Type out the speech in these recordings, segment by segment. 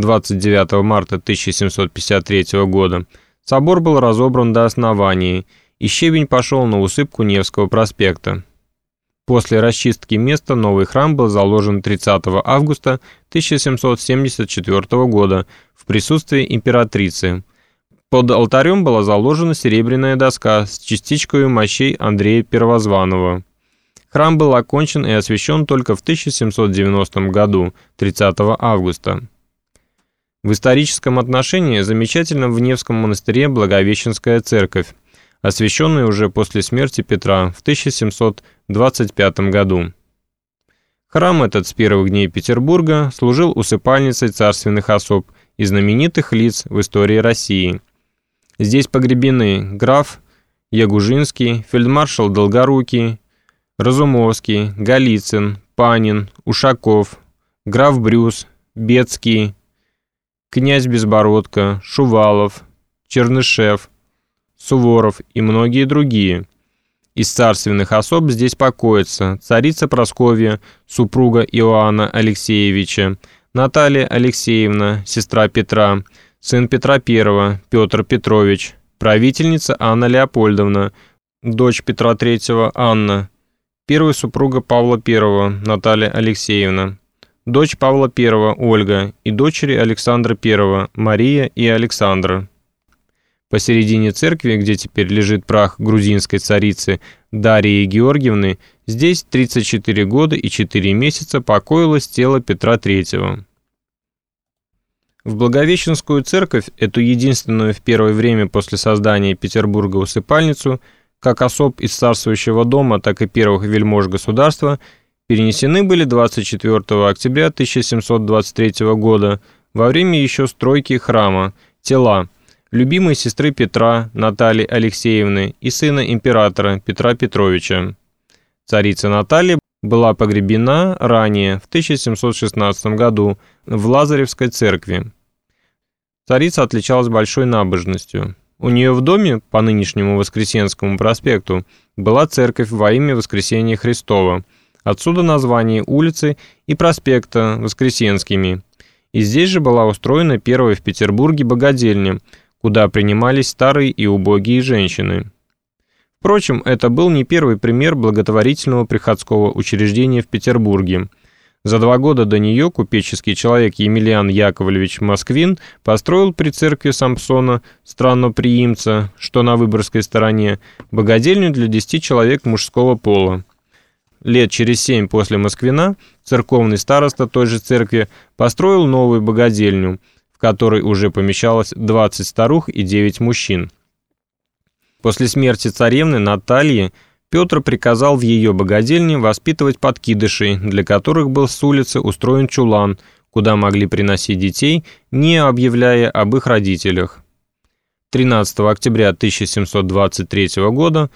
29 марта 1753 года, собор был разобран до основания, и щебень пошел на усыпку Невского проспекта. После расчистки места новый храм был заложен 30 августа 1774 года в присутствии императрицы. Под алтарем была заложена серебряная доска с частичкой мощей Андрея Первозванного. Храм был окончен и освящен только в 1790 году, 30 августа. В историческом отношении замечательна в Невском монастыре Благовещенская церковь, освященная уже после смерти Петра в 1725 году. Храм этот с первых дней Петербурга служил усыпальницей царственных особ и знаменитых лиц в истории России. Здесь погребены граф Ягужинский, фельдмаршал Долгорукий, Разумовский, Голицын, Панин, Ушаков, граф Брюс, Бецкий, князь Безбородко, Шувалов, Чернышев, Суворов и многие другие. Из царственных особ здесь покоятся царица Просковья, супруга Иоанна Алексеевича, Наталья Алексеевна, сестра Петра, сын Петра I, Петр Петрович, правительница Анна Леопольдовна, дочь Петра III Анна, Первая супруга Павла I, Наталья Алексеевна. Дочь Павла I, Ольга, и дочери Александра I, Мария и Александра. Посередине церкви, где теперь лежит прах грузинской царицы Дарьи Георгиевны, здесь 34 года и 4 месяца покоилось тело Петра III. В Благовещенскую церковь, эту единственную в первое время после создания Петербурга усыпальницу – как особ из царствующего дома, так и первых вельмож государства, перенесены были 24 октября 1723 года во время еще стройки храма тела любимой сестры Петра Натальи Алексеевны и сына императора Петра Петровича. Царица Наталья была погребена ранее, в 1716 году, в Лазаревской церкви. Царица отличалась большой набожностью. У нее в доме по нынешнему Воскресенскому проспекту была церковь во имя Воскресения Христова. Отсюда название улицы и проспекта Воскресенскими. И здесь же была устроена первая в Петербурге богадельня, куда принимались старые и убогие женщины. Впрочем, это был не первый пример благотворительного приходского учреждения в Петербурге – за два года до нее купеческий человек Емельян Яковлевич Москвин построил при церкви Самсона, странноприимца, что на Выборгской стороне, богадельню для 10 человек мужского пола. Лет через семь после Москвина церковный староста той же церкви построил новую богадельню, в которой уже помещалось 20 старух и 9 мужчин. После смерти царевны Натальи Петр приказал в ее богадельне воспитывать подкидышей, для которых был с улицы устроен чулан, куда могли приносить детей, не объявляя об их родителях. 13 октября 1723 года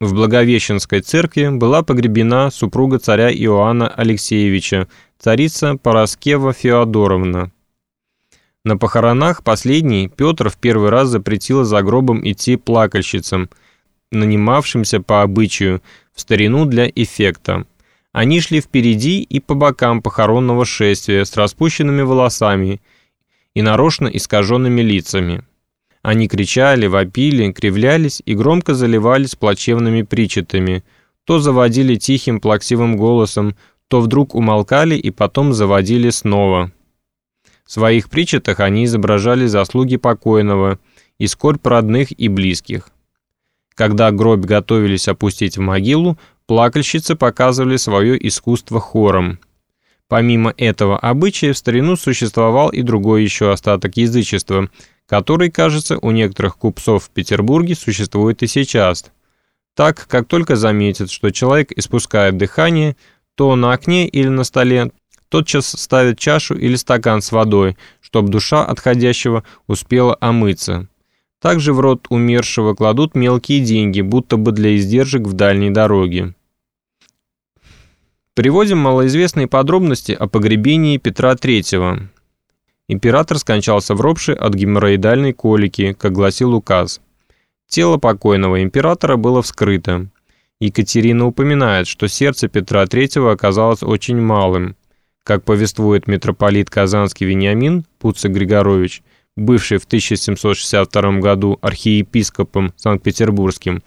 в Благовещенской церкви была погребена супруга царя Иоанна Алексеевича, царица Пороскева Феодоровна. На похоронах последней Петр в первый раз запретил за гробом идти плакальщицам – нанимавшимся по обычаю в старину для эффекта. Они шли впереди и по бокам похоронного шествия с распущенными волосами и нарочно искаженными лицами. Они кричали, вопили, кривлялись и громко заливались плачевными причетами, то заводили тихим плаксивым голосом, то вдруг умолкали и потом заводили снова. В своих причетах они изображали заслуги покойного и скорбь родных и близких. Когда гроб готовились опустить в могилу, плакальщицы показывали свое искусство хором. Помимо этого обычая в старину существовал и другой еще остаток язычества, который, кажется, у некоторых купцов в Петербурге существует и сейчас. Так, как только заметят, что человек испускает дыхание, то на окне или на столе тотчас ставят чашу или стакан с водой, чтобы душа отходящего успела омыться. Также в рот умершего кладут мелкие деньги, будто бы для издержек в дальней дороге. Приводим малоизвестные подробности о погребении Петра III. Император скончался в Ропше от геморроидальной колики, как гласил указ. Тело покойного императора было вскрыто. Екатерина упоминает, что сердце Петра III оказалось очень малым. как повествует митрополит Казанский Вениамин Пуцик Григорович, бывший в 1762 году архиепископом Санкт-Петербургским,